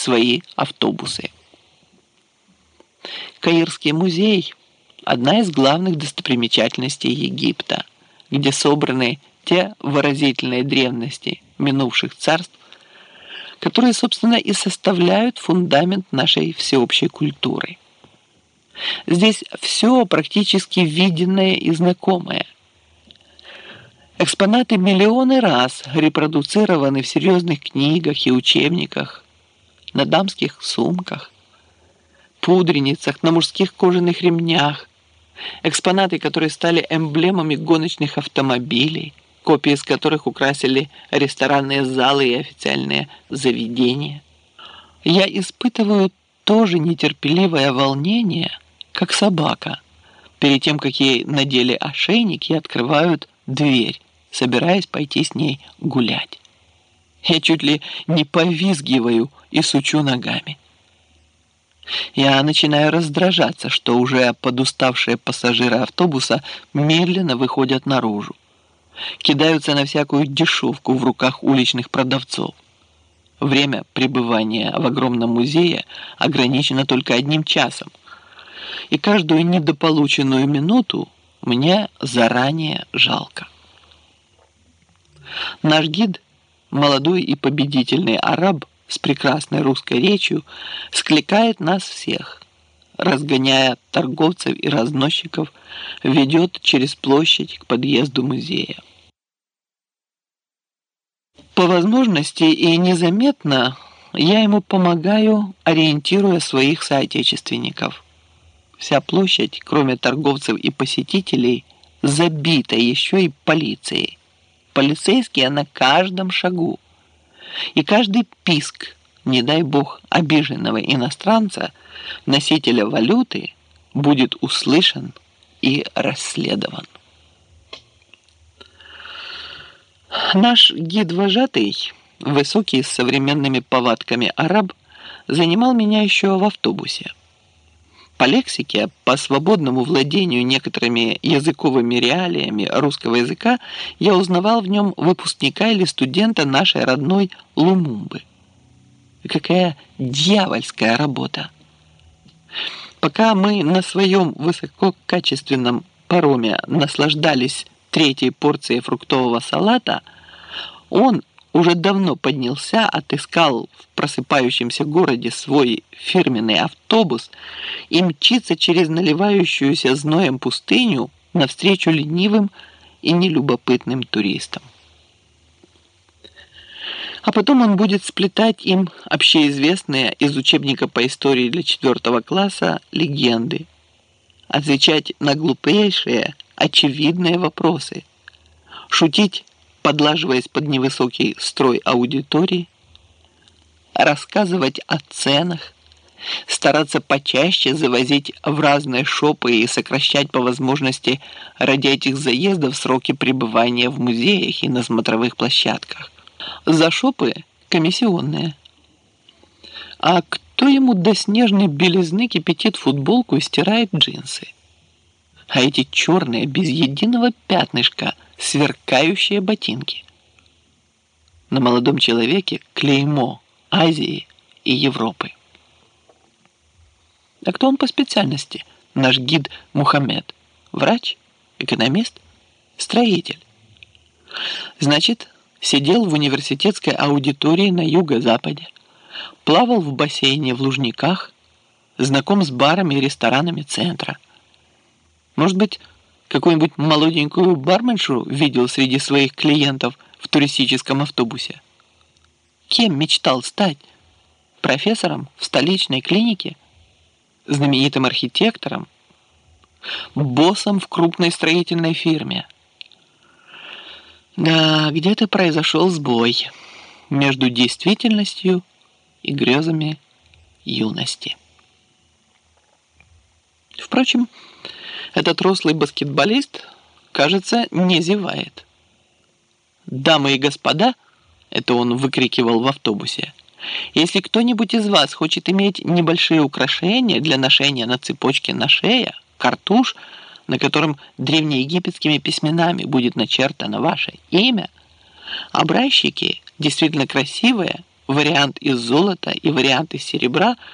свои автобусы. Каирский музей – одна из главных достопримечательностей Египта, где собраны те выразительные древности минувших царств, которые, собственно, и составляют фундамент нашей всеобщей культуры. Здесь все практически виденное и знакомое. Экспонаты миллионы раз репродуцированы в серьезных книгах и учебниках, на дамских сумках, пудреницах, на мужских кожаных ремнях, экспонаты, которые стали эмблемами гоночных автомобилей, копии из которых украсили ресторанные залы и официальные заведения. Я испытываю тоже нетерпеливое волнение, как собака, перед тем, как ей надели ошейник и открывают дверь, собираясь пойти с ней гулять. Я чуть ли не повизгиваю и сучу ногами. Я начинаю раздражаться, что уже подуставшие пассажиры автобуса медленно выходят наружу. Кидаются на всякую дешевку в руках уличных продавцов. Время пребывания в огромном музее ограничено только одним часом. И каждую недополученную минуту мне заранее жалко. Наш гид, молодой и победительный араб, с прекрасной русской речью скликает нас всех, разгоняя торговцев и разносчиков, ведет через площадь к подъезду музея. По возможности и незаметно я ему помогаю, ориентируя своих соотечественников. Вся площадь, кроме торговцев и посетителей, забита еще и полицией. Полицейские на каждом шагу. И каждый писк, не дай бог, обиженного иностранца, носителя валюты, будет услышан и расследован. Наш гид-вожатый, высокий с современными повадками араб, занимал меня еще в автобусе. По лексике, по свободному владению некоторыми языковыми реалиями русского языка я узнавал в нем выпускника или студента нашей родной Лумумбы. Какая дьявольская работа! Пока мы на своем высококачественном пароме наслаждались третьей порцией фруктового салата, он уже давно поднялся, отыскал в просыпающемся городе свой фирменный автобус и мчится через наливающуюся зноем пустыню навстречу ленивым и нелюбопытным туристам. А потом он будет сплетать им общеизвестные из учебника по истории для четвертого класса легенды, отвечать на глупейшие, очевидные вопросы, шутить подлаживаясь под невысокий строй аудитории, рассказывать о ценах, стараться почаще завозить в разные шопы и сокращать по возможности ради этих заездов сроки пребывания в музеях и на смотровых площадках. За шопы комиссионные. А кто ему до снежной белизны кипятит футболку и стирает джинсы? А эти черные, без единого пятнышка – сверкающие ботинки. На молодом человеке клеймо Азии и Европы. А кто он по специальности? Наш гид Мухаммед. Врач? Экономист? Строитель. Значит, сидел в университетской аудитории на юго-западе, плавал в бассейне в Лужниках, знаком с барами и ресторанами центра. Может быть, какую-нибудь молоденькую барменшу видел среди своих клиентов в туристическом автобусе? Кем мечтал стать? Профессором в столичной клинике? Знаменитым архитектором? Боссом в крупной строительной фирме? Да, где-то произошел сбой между действительностью и грезами юности. Впрочем, этот рослый баскетболист, кажется, не зевает. «Дамы и господа», — это он выкрикивал в автобусе, «если кто-нибудь из вас хочет иметь небольшие украшения для ношения на цепочке на шее, картуш, на котором древнеегипетскими письменами будет начертано ваше имя, образчики действительно красивые, вариант из золота и вариант из серебра –